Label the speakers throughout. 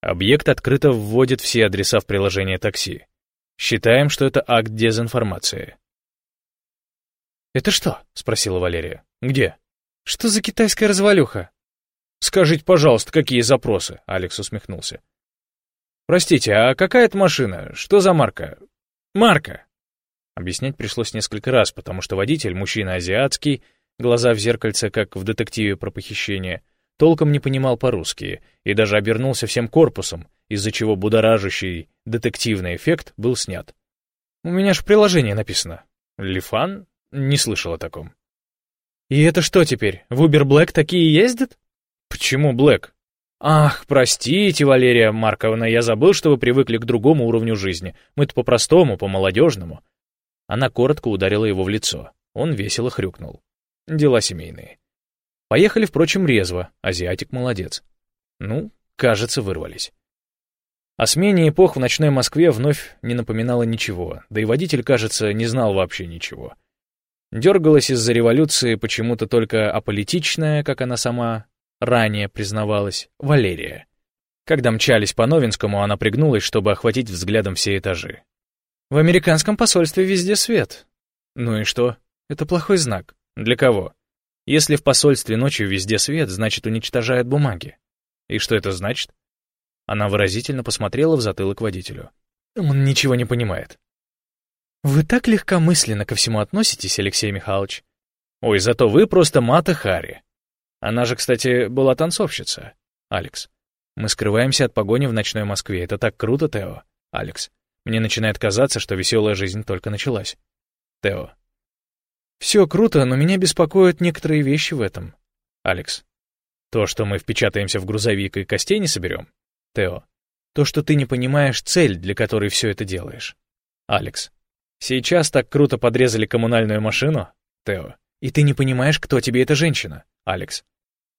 Speaker 1: Объект открыто вводит все адреса в приложение такси. Считаем, что это акт дезинформации.
Speaker 2: «Это что?» — спросила Валерия.
Speaker 1: «Где?»
Speaker 2: «Что за китайская развалюха?»
Speaker 1: «Скажите, пожалуйста, какие запросы?» — Алекс усмехнулся. «Простите, а какая это машина? Что за марка?» «Марка!» Объяснять пришлось несколько раз, потому что водитель, мужчина азиатский, глаза в зеркальце, как в детективе про похищение, толком не понимал по-русски и даже обернулся всем корпусом, из-за чего будоражащий детективный эффект был снят. «У меня ж приложение написано». «Лифан?» Не слышал о таком.
Speaker 2: «И это что теперь, в Uber Black такие ездят?»
Speaker 1: «Почему Блэк?» «Ах, простите, Валерия Марковна, я забыл, что вы привыкли к другому уровню жизни. Мы-то по-простому, по-молодежному». Она коротко ударила его в лицо. Он весело хрюкнул. Дела семейные. Поехали, впрочем, резво. Азиатик молодец. Ну, кажется, вырвались. О смене эпох в ночной Москве вновь не напоминало ничего, да и водитель, кажется, не знал вообще ничего. Дергалась из-за революции почему-то только аполитичная, как она сама ранее признавалась, Валерия. Когда мчались по Новинскому, она пригнулась, чтобы охватить взглядом все этажи. В американском посольстве везде свет. Ну и что? Это плохой знак. Для кого? Если в посольстве ночью везде свет, значит уничтожают бумаги. И что это значит? Она выразительно посмотрела в затылок водителю. Он ничего не понимает.
Speaker 2: «Вы так легкомысленно ко всему относитесь, Алексей Михайлович».
Speaker 1: «Ой, зато вы просто Мата Хари. Она же, кстати, была танцовщица. Алекс. Мы скрываемся от погони в ночной Москве. Это так круто, Тео. Алекс. Мне начинает казаться, что веселая жизнь только началась. Тео. Все круто, но меня беспокоят некоторые вещи в этом. Алекс. То, что мы впечатаемся в грузовик и костей не соберем. Тео. То, что ты не понимаешь цель, для которой все это делаешь. Алекс. Сейчас так круто подрезали коммунальную машину. Тео. И ты не понимаешь, кто тебе эта женщина. Алекс.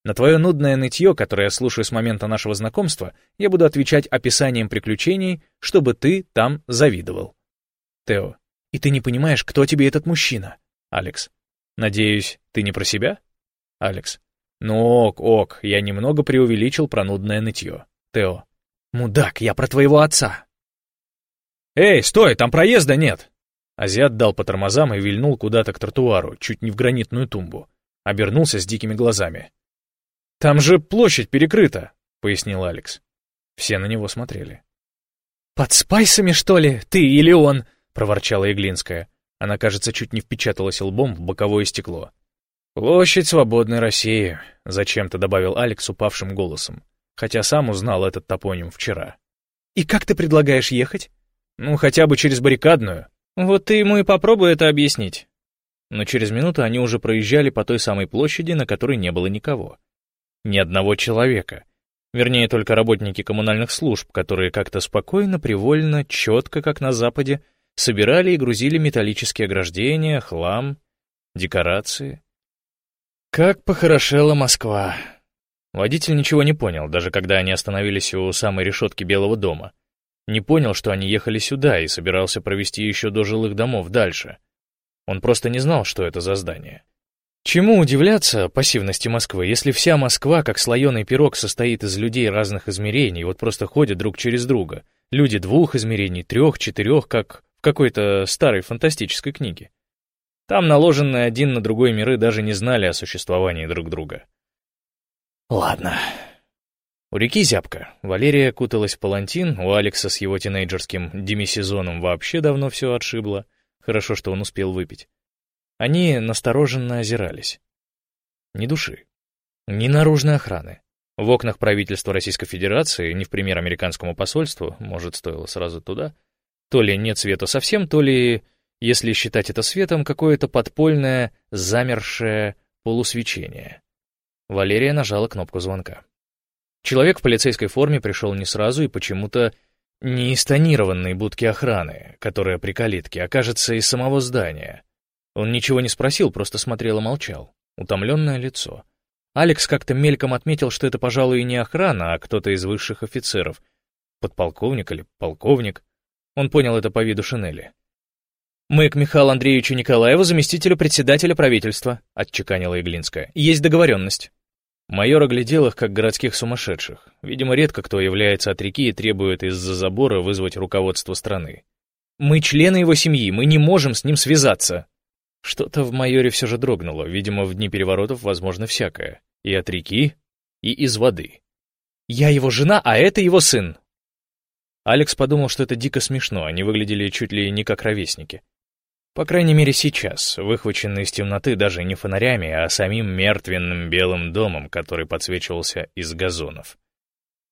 Speaker 1: На твое нудное нытье, которое я слушаю с момента нашего знакомства, я буду отвечать описанием приключений, чтобы ты там завидовал. Тео. И ты не понимаешь, кто тебе этот мужчина? Алекс. Надеюсь, ты не про себя? Алекс. Ну ок, ок, я немного преувеличил про нудное нытье. Тео. Мудак, я про твоего отца. Эй, стой, там проезда нет. Азиат дал по тормозам и вильнул куда-то к тротуару, чуть не в гранитную тумбу. Обернулся с дикими глазами. «Там же площадь перекрыта», — пояснил Алекс. Все на него смотрели.
Speaker 2: «Под спайсами, что ли, ты или он?» — проворчала
Speaker 1: Иглинская. Она, кажется, чуть не впечаталась лбом в боковое стекло. «Площадь свободной России», — зачем-то добавил Алекс упавшим голосом, хотя сам узнал этот топоним вчера.
Speaker 2: «И как ты предлагаешь ехать?»
Speaker 1: «Ну, хотя бы через баррикадную».
Speaker 2: «Вот ты ему и попробуй это объяснить».
Speaker 1: Но через минуту они уже проезжали по той самой площади, на которой не было никого. Ни одного человека. Вернее, только работники коммунальных служб, которые как-то спокойно, привольно, четко, как на Западе, собирали и грузили металлические ограждения, хлам, декорации. Как похорошела Москва. Водитель ничего не понял, даже когда они остановились у самой решетки Белого дома. Не понял, что они ехали сюда и собирался провести еще до жилых домов дальше. Он просто не знал, что это за здание. Чему удивляться пассивности Москвы, если вся Москва, как слоеный пирог, состоит из людей разных измерений, вот просто ходят друг через друга. Люди двух измерений, трех, четырех, как в какой-то старой фантастической книге. Там наложенные один на другой миры даже не знали о существовании друг друга. Ладно. У реки зябко. Валерия куталась в палантин, у Алекса с его тинейджерским демисезоном вообще давно все отшибло. Хорошо, что он успел выпить. Они настороженно озирались. Ни души. Ни наружной охраны. В окнах правительства Российской Федерации, не в пример американскому посольству, может, стоило сразу туда, то ли нет света совсем, то ли, если считать это светом, какое-то подпольное, замершее полусвечение. Валерия нажала кнопку звонка. Человек в полицейской форме пришел не сразу и почему-то не из тонированной будки охраны, которая при калитке, кажется, из самого здания. Он ничего не спросил, просто смотрел и молчал. Утомленное лицо. Алекс как-то мельком отметил, что это, пожалуй, не охрана, а кто-то из высших офицеров. Подполковник или полковник. Он понял это по виду шинели.
Speaker 2: «Мы к Михаилу Андреевичу Николаеву, заместителю председателя правительства», — отчеканила Иглинская. «Есть договоренность».
Speaker 1: Майор оглядел их, как городских сумасшедших. Видимо, редко кто является от реки и требует из-за забора вызвать руководство страны. «Мы члены его семьи, мы не можем с ним связаться!» Что-то в майоре все же дрогнуло, видимо, в дни переворотов возможно всякое. И от реки, и из воды. «Я его жена, а это его сын!» Алекс подумал, что это дико смешно, они выглядели чуть ли не как ровесники. По крайней мере сейчас, выхваченные из темноты даже не фонарями, а самим мертвенным белым домом, который подсвечивался из газонов.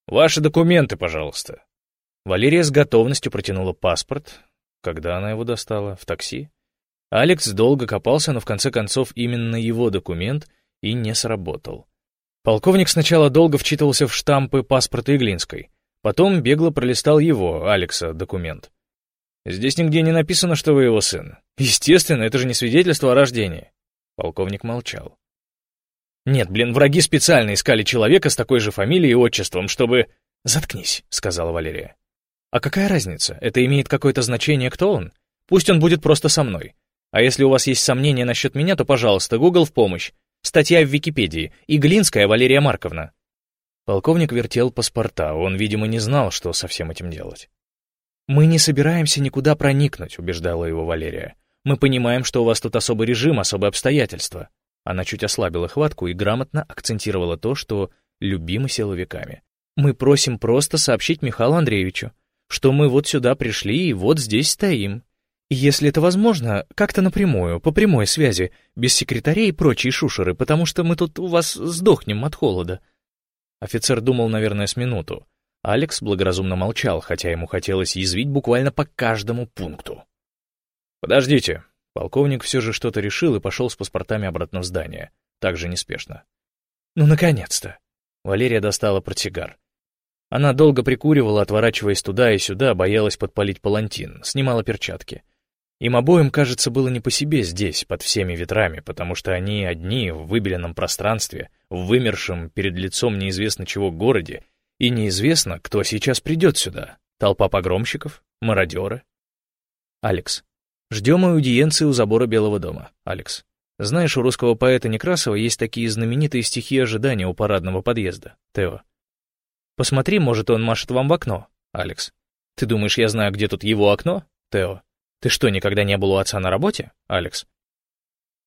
Speaker 1: «Ваши документы, пожалуйста». Валерия с готовностью протянула паспорт. Когда она его достала? В такси? Алекс долго копался, но в конце концов именно его документ и не сработал. Полковник сначала долго вчитывался в штампы паспорта Иглинской, потом бегло пролистал его, Алекса, документ. Здесь нигде не написано, что вы его сын. Естественно, это же не свидетельство о рождении. Полковник молчал. Нет, блин, враги специально искали человека с такой же фамилией и отчеством, чтобы... Заткнись, сказала Валерия. А какая разница? Это имеет какое-то значение, кто он? Пусть он будет просто со мной. А если у вас есть сомнения насчет меня, то, пожалуйста, Google в помощь. Статья в Википедии. Иглинская Валерия Марковна. Полковник вертел паспорта, он, видимо, не знал, что со всем этим делать. «Мы не собираемся никуда проникнуть», — убеждала его Валерия. «Мы понимаем, что у вас тут особый режим, особые обстоятельства». Она чуть ослабила хватку и грамотно акцентировала то, что любимы силовиками. «Мы просим просто сообщить Михаилу Андреевичу, что мы вот сюда пришли и вот здесь стоим. И если это возможно, как-то напрямую, по прямой связи, без секретарей и прочей шушеры, потому что мы тут у вас сдохнем от холода». Офицер думал, наверное, с минуту. Алекс благоразумно молчал, хотя ему хотелось язвить буквально по каждому пункту. «Подождите». Полковник все же что-то решил и пошел с паспортами обратно в здание, также неспешно. «Ну, наконец-то!» Валерия достала портсигар. Она долго прикуривала, отворачиваясь туда и сюда, боялась подпалить палантин, снимала перчатки. Им обоим, кажется, было не по себе здесь, под всеми ветрами, потому что они одни в выбеленном пространстве, в вымершем перед лицом неизвестно чего городе, и неизвестно, кто сейчас придет сюда. Толпа погромщиков? Мародеры? Алекс. Ждем аудиенции у забора Белого дома. Алекс. Знаешь, у русского поэта Некрасова есть такие знаменитые стихи ожидания у парадного подъезда. Тео. Посмотри, может, он машет вам в окно. Алекс. Ты думаешь, я знаю, где тут его окно? Тео. Ты что, никогда не был у отца на работе? Алекс.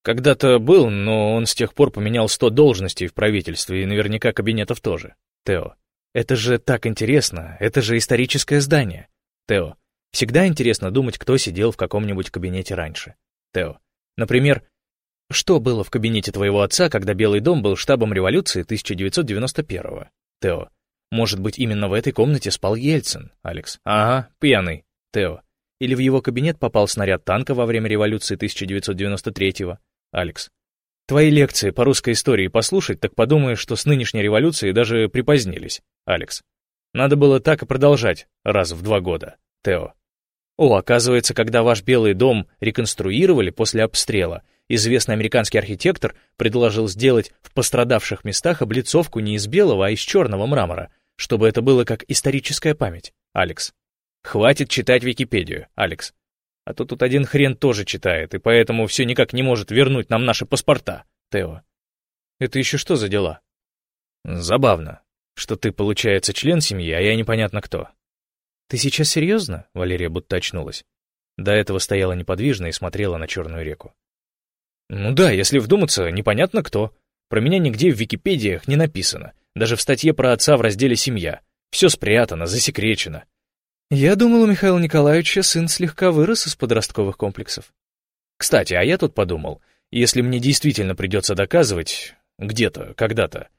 Speaker 1: Когда-то был, но он с тех пор поменял сто должностей в правительстве и наверняка кабинетов тоже. Тео. Это же так интересно, это же историческое здание. Тео, всегда интересно думать, кто сидел в каком-нибудь кабинете раньше. Тео, например, что было в кабинете твоего отца, когда Белый дом был штабом революции 1991-го? Тео, может быть, именно в этой комнате спал Ельцин? Алекс, ага, пьяный. Тео, или в его кабинет попал снаряд танка во время революции 1993-го? Алекс, Твои лекции по русской истории послушать, так подумаешь, что с нынешней революцией даже припозднились, Алекс. Надо было так и продолжать, раз в два года, Тео. О, оказывается, когда ваш Белый дом реконструировали после обстрела, известный американский архитектор предложил сделать в пострадавших местах облицовку не из белого, а из черного мрамора, чтобы это было как историческая память, Алекс. Хватит читать Википедию, Алекс. А то тут один хрен тоже читает, и поэтому все никак не может вернуть нам наши паспорта, Тео. Это еще что за дела? Забавно, что ты, получается, член семьи, а я непонятно кто. Ты сейчас серьезно? Валерия будто очнулась. До этого стояла неподвижно и смотрела на черную реку. Ну да, если вдуматься, непонятно кто. Про меня нигде в Википедиях не написано. Даже в статье про отца в разделе «Семья». Все спрятано, засекречено. Я думал, у Михаила Николаевича сын слегка вырос из подростковых комплексов. Кстати, а я тут подумал, если мне действительно придется доказывать, где-то, когда-то,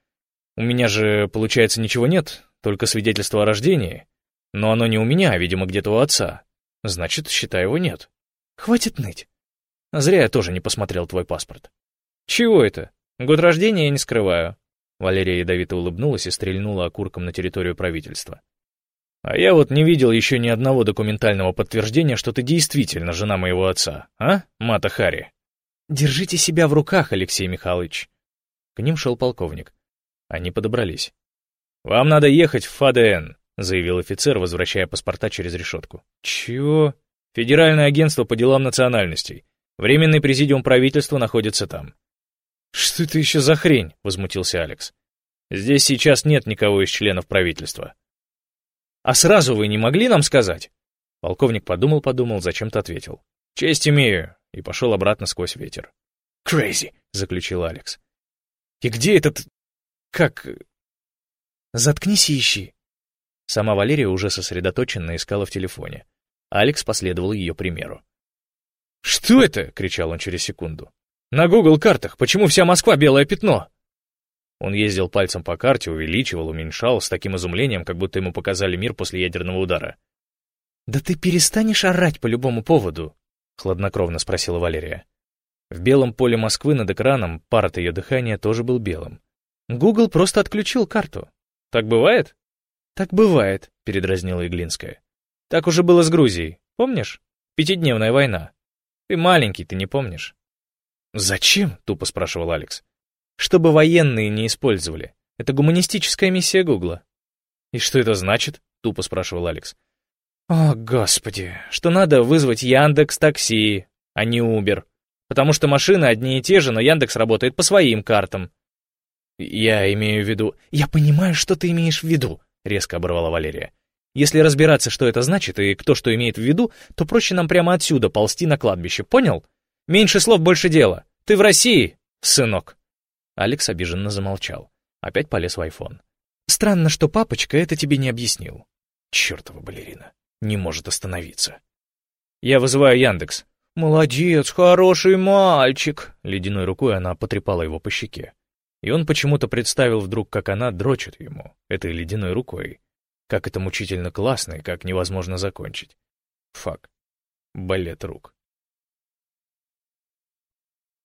Speaker 1: у меня же, получается, ничего нет, только свидетельство о рождении, но оно не у меня, а, видимо, где-то у отца. Значит, считай, его нет. Хватит ныть. Зря я тоже не посмотрел твой паспорт. Чего это? Год рождения я не скрываю. Валерия ядовито улыбнулась и стрельнула окурком на территорию правительства. А я вот не видел еще ни одного документального подтверждения, что ты действительно жена моего отца, а, Мата Хари? Держите себя в руках, Алексей Михайлович. К ним шел полковник. Они подобрались. «Вам надо ехать в ФАДН», — заявил офицер, возвращая паспорта через решетку. «Чего?» «Федеральное агентство по делам национальностей. Временный президиум правительства находится там». «Что это еще за хрень?» — возмутился Алекс. Здесь сейчас нет никого из членов правительства. А сразу вы не могли нам сказать? Полковник подумал-подумал, зачем-то ответил. Честь имею, и пошел обратно сквозь ветер. «Крейзи», — заключил Алекс. «И где этот... как...» «Заткнись и ищи». Сама Валерия уже сосредоточенно искала в телефоне. Алекс последовал ее примеру. «Что это?» — кричал он через секунду. «На Google картах почему вся Москва белое пятно?» Он ездил пальцем по карте, увеличивал, уменьшал, с таким изумлением, как будто ему показали мир после ядерного удара. «Да ты перестанешь орать по любому поводу?» — хладнокровно спросила Валерия. В белом поле Москвы над экраном пар от ее дыхания тоже был белым. Google просто отключил карту. «Так бывает?» «Так бывает», — передразнила Иглинская. «Так уже было с Грузией, помнишь? Пятидневная война. Ты маленький, ты не помнишь?» «Зачем?» — тупо спрашивал Алекс. «Чтобы военные не использовали. Это гуманистическая миссия Гугла». «И что это значит?» — тупо спрашивал Алекс. «О, господи, что надо вызвать Яндекс Такси, а не Убер потому что машины одни и те же, но Яндекс работает по своим картам. Я имею в виду... Я понимаю, что ты имеешь в виду, резко оборвала Валерия. Если разбираться, что это значит и кто что имеет в виду, то проще нам прямо отсюда ползти на кладбище, понял? Меньше слов, больше дела. Ты в России, сынок. Алекс обиженно замолчал. Опять полез в айфон. Странно, что папочка это тебе не объяснил. Чёртова балерина. Не может остановиться. Я вызываю Яндекс. «Молодец, хороший мальчик!» Ледяной рукой она потрепала его по щеке. И он почему-то представил вдруг, как она дрочит ему, этой ледяной рукой. Как это мучительно классно и как невозможно закончить. Фак. Балет рук.